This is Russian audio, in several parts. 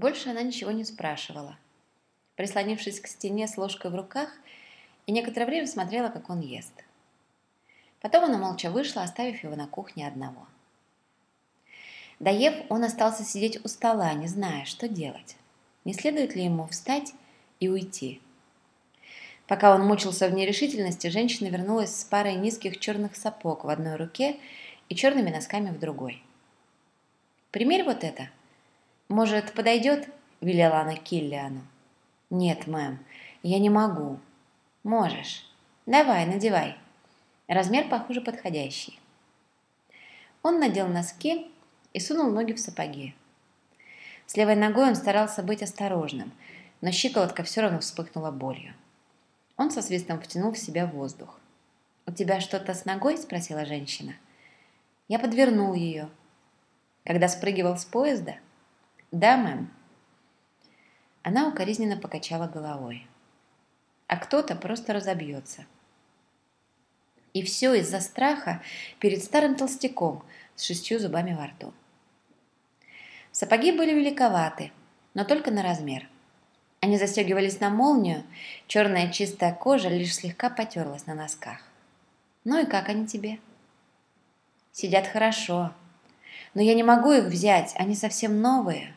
Больше она ничего не спрашивала. Прислонившись к стене с ложкой в руках, и некоторое время смотрела, как он ест. Потом она молча вышла, оставив его на кухне одного. Доев, он остался сидеть у стола, не зная, что делать. Не следует ли ему встать и уйти? Пока он мучился в нерешительности, женщина вернулась с парой низких черных сапог в одной руке и черными носками в другой. «Примерь вот это. Может, подойдет?» – велела она Киллиану. «Нет, мэм, я не могу». «Можешь. Давай, надевай. Размер, похоже, подходящий». Он надел носки и сунул ноги в сапоги. С левой ногой он старался быть осторожным, но щиколотка все равно вспыхнула болью. Он со свистом втянул в себя воздух. «У тебя что-то с ногой?» – спросила женщина. Я подвернул ее. Когда спрыгивал с поезда? Да, мэм. Она укоризненно покачала головой. А кто-то просто разобьется. И все из-за страха перед старым толстяком с шестью зубами во рту. Сапоги были великоваты, но только на размер – они застегивались на молнию, черная чистая кожа лишь слегка потерлась на носках. «Ну и как они тебе?» «Сидят хорошо, но я не могу их взять, они совсем новые».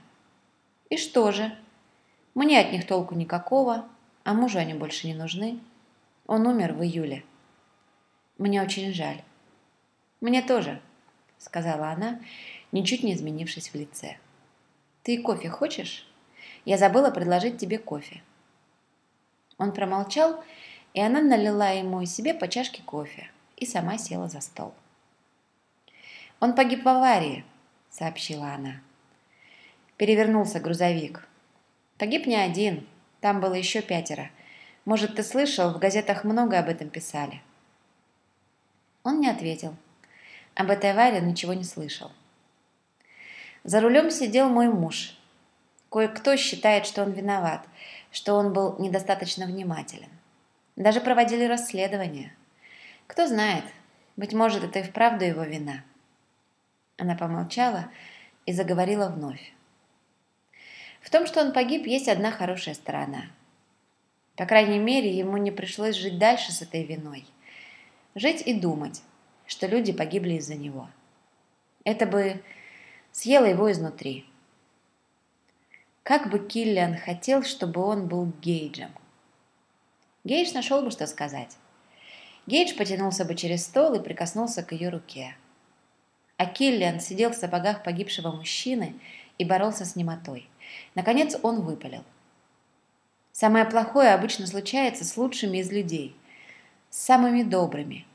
«И что же? Мне от них толку никакого, а мужу они больше не нужны. Он умер в июле. Мне очень жаль». «Мне тоже», — сказала она, ничуть не изменившись в лице. «Ты кофе хочешь?» Я забыла предложить тебе кофе». Он промолчал, и она налила ему и себе по чашке кофе и сама села за стол. «Он погиб в аварии», — сообщила она. Перевернулся грузовик. Погиб не один, там было еще пятеро. Может, ты слышал, в газетах много об этом писали. Он не ответил. Об этой аварии ничего не слышал. За рулем сидел мой муж, Кое-кто считает, что он виноват, что он был недостаточно внимателен. Даже проводили расследование. Кто знает, быть может, это и вправду его вина. Она помолчала и заговорила вновь. В том, что он погиб, есть одна хорошая сторона. По крайней мере, ему не пришлось жить дальше с этой виной. Жить и думать, что люди погибли из-за него. Это бы съело его изнутри. Как бы Киллиан хотел, чтобы он был Гейджем. Гейдж нашел бы, что сказать. Гейдж потянулся бы через стол и прикоснулся к ее руке. А Киллиан сидел в сапогах погибшего мужчины и боролся с немотой. Наконец он выпалил. Самое плохое обычно случается с лучшими из людей, с самыми добрыми,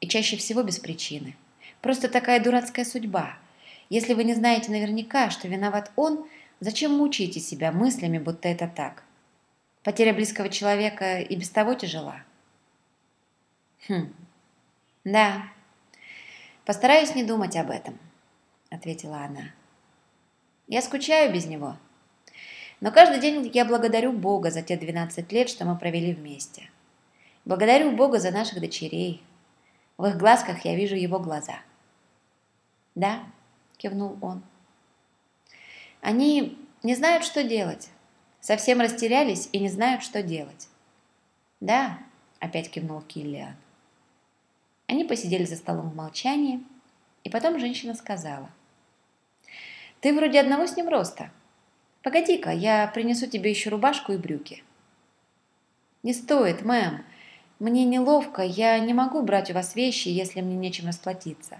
и чаще всего без причины. Просто такая дурацкая судьба. Если вы не знаете наверняка, что виноват он – Зачем мучаете себя мыслями, будто это так? Потеря близкого человека и без того тяжела. Хм, да. Постараюсь не думать об этом, ответила она. Я скучаю без него. Но каждый день я благодарю Бога за те 12 лет, что мы провели вместе. Благодарю Бога за наших дочерей. В их глазках я вижу его глаза. «Да», — кивнул он. Они не знают, что делать. Совсем растерялись и не знают, что делать. Да, опять кивнул Киллиан. Они посидели за столом в молчании, и потом женщина сказала. Ты вроде одного с ним роста. Погоди-ка, я принесу тебе еще рубашку и брюки. Не стоит, мэм. Мне неловко, я не могу брать у вас вещи, если мне нечем расплатиться.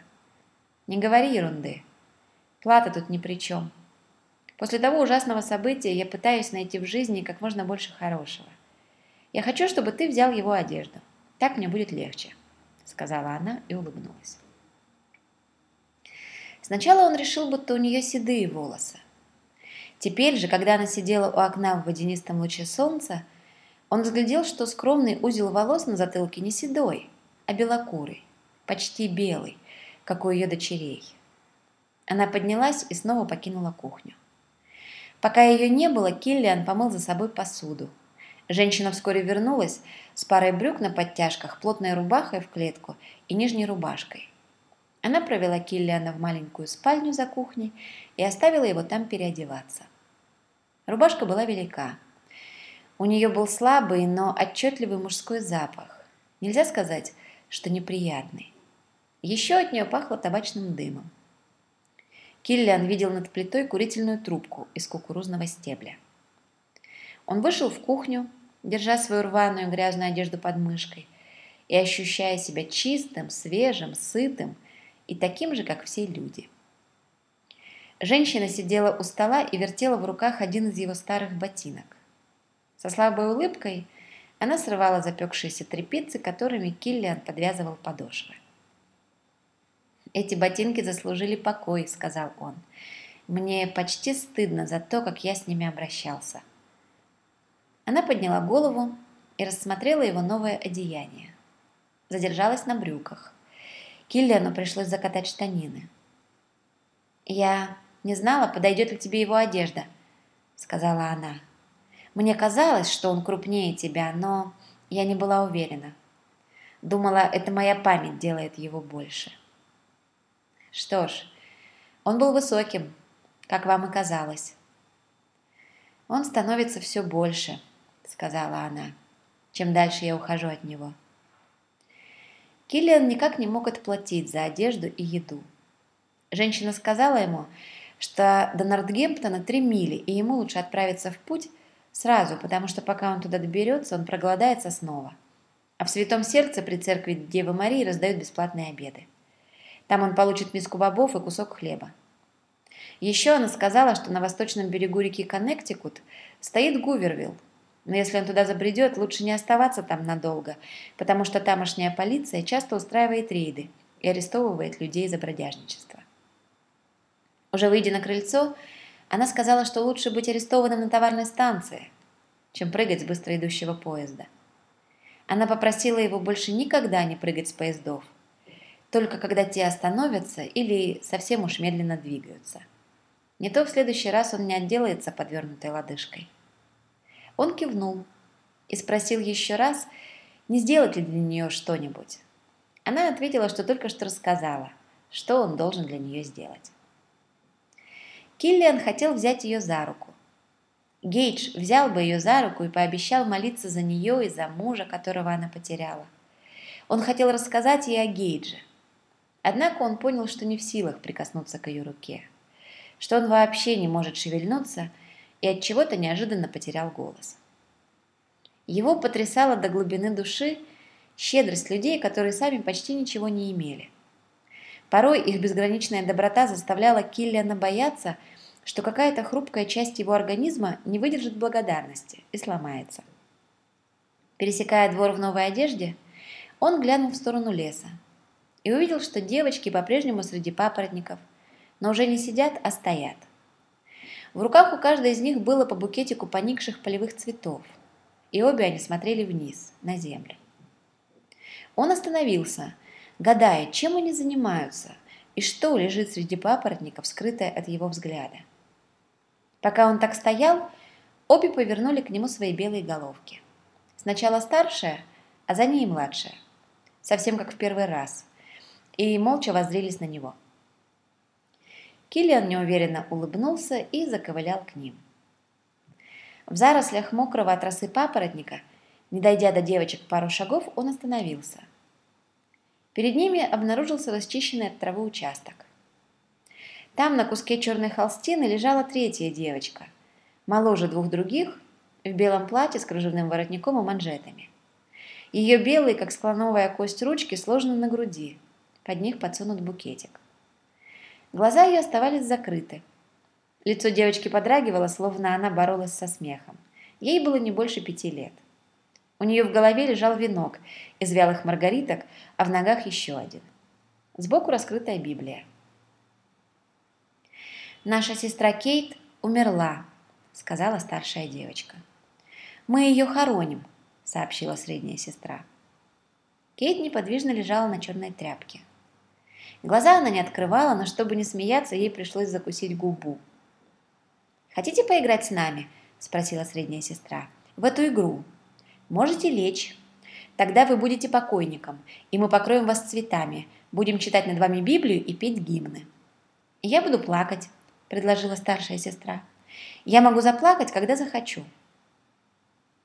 Не говори ерунды. Плата тут ни при чем. После того ужасного события я пытаюсь найти в жизни как можно больше хорошего. Я хочу, чтобы ты взял его одежду. Так мне будет легче», — сказала она и улыбнулась. Сначала он решил, будто у нее седые волосы. Теперь же, когда она сидела у окна в водянистом луче солнца, он взглядел, что скромный узел волос на затылке не седой, а белокурый, почти белый, как у ее дочерей. Она поднялась и снова покинула кухню. Пока ее не было, Киллиан помыл за собой посуду. Женщина вскоре вернулась с парой брюк на подтяжках, плотной рубахой в клетку и нижней рубашкой. Она провела Киллиана в маленькую спальню за кухней и оставила его там переодеваться. Рубашка была велика. У нее был слабый, но отчетливый мужской запах. Нельзя сказать, что неприятный. Еще от нее пахло табачным дымом. Киллиан видел над плитой курительную трубку из кукурузного стебля. Он вышел в кухню, держа свою рваную грязную одежду под мышкой и ощущая себя чистым, свежим, сытым и таким же, как все люди. Женщина сидела у стола и вертела в руках один из его старых ботинок. Со слабой улыбкой она срывала запекшиеся тряпицы, которыми Киллиан подвязывал подошвы. «Эти ботинки заслужили покой», — сказал он. «Мне почти стыдно за то, как я с ними обращался». Она подняла голову и рассмотрела его новое одеяние. Задержалась на брюках. Киллиану пришлось закатать штанины. «Я не знала, подойдет ли тебе его одежда», — сказала она. «Мне казалось, что он крупнее тебя, но я не была уверена. Думала, это моя память делает его больше». Что ж, он был высоким, как вам и казалось. Он становится все больше, сказала она, чем дальше я ухожу от него. Киллиан никак не мог отплатить за одежду и еду. Женщина сказала ему, что до Нортгемптона три мили, и ему лучше отправиться в путь сразу, потому что пока он туда доберется, он проголодается снова. А в Святом Сердце при церкви Девы Марии раздают бесплатные обеды. Там он получит миску бобов и кусок хлеба. Еще она сказала, что на восточном берегу реки Коннектикут стоит Гувервилл, но если он туда забредет, лучше не оставаться там надолго, потому что тамошняя полиция часто устраивает рейды и арестовывает людей за бродяжничество. Уже выйдя на крыльцо, она сказала, что лучше быть арестованным на товарной станции, чем прыгать с быстро идущего поезда. Она попросила его больше никогда не прыгать с поездов, только когда те остановятся или совсем уж медленно двигаются. Не то в следующий раз он не отделается подвернутой лодыжкой. Он кивнул и спросил еще раз, не сделать ли для нее что-нибудь. Она ответила, что только что рассказала, что он должен для нее сделать. Киллиан хотел взять ее за руку. Гейдж взял бы ее за руку и пообещал молиться за нее и за мужа, которого она потеряла. Он хотел рассказать ей о Гейдже, Однако он понял, что не в силах прикоснуться к ее руке, что он вообще не может шевельнуться и от чего-то неожиданно потерял голос. Его потрясала до глубины души щедрость людей, которые сами почти ничего не имели. Порой их безграничная доброта заставляла Киллиана бояться, что какая-то хрупкая часть его организма не выдержит благодарности и сломается. Пересекая двор в новой одежде, он глянул в сторону леса, и увидел, что девочки по-прежнему среди папоротников, но уже не сидят, а стоят. В руках у каждой из них было по букетику поникших полевых цветов, и обе они смотрели вниз, на землю. Он остановился, гадая, чем они занимаются и что лежит среди папоротников, скрытое от его взгляда. Пока он так стоял, обе повернули к нему свои белые головки. Сначала старшая, а за ней младшая. Совсем как в первый раз – и молча воззрелись на него. Киллиан неуверенно улыбнулся и заковылял к ним. В зарослях мокрого от росы папоротника, не дойдя до девочек пару шагов, он остановился. Перед ними обнаружился расчищенный от травы участок. Там на куске черной холстины лежала третья девочка, моложе двух других, в белом платье с кружевным воротником и манжетами. Ее белые, как склоновая кость ручки, сложены на груди – под них подсунут букетик. Глаза ее оставались закрыты. Лицо девочки подрагивало, словно она боролась со смехом. Ей было не больше пяти лет. У нее в голове лежал венок из вялых маргариток, а в ногах еще один. Сбоку раскрытая Библия. «Наша сестра Кейт умерла», — сказала старшая девочка. «Мы ее хороним», — сообщила средняя сестра. Кейт неподвижно лежала на черной тряпке. Глаза она не открывала, но чтобы не смеяться, ей пришлось закусить губу. «Хотите поиграть с нами?» – спросила средняя сестра. «В эту игру. Можете лечь. Тогда вы будете покойником, и мы покроем вас цветами, будем читать над вами Библию и петь гимны». «Я буду плакать», – предложила старшая сестра. Я могу заплакать, когда захочу».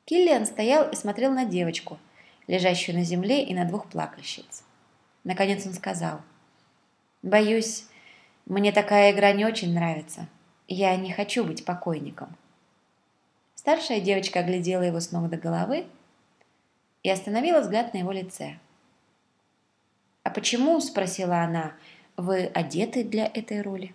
Киллиан стоял и смотрел на девочку, лежащую на земле, и на двух плакальщиц. Наконец он сказал, «Боюсь, мне такая игра не очень нравится. Я не хочу быть покойником». Старшая девочка оглядела его с ног до головы и остановила взгляд на его лице. «А почему, — спросила она, — вы одеты для этой роли?»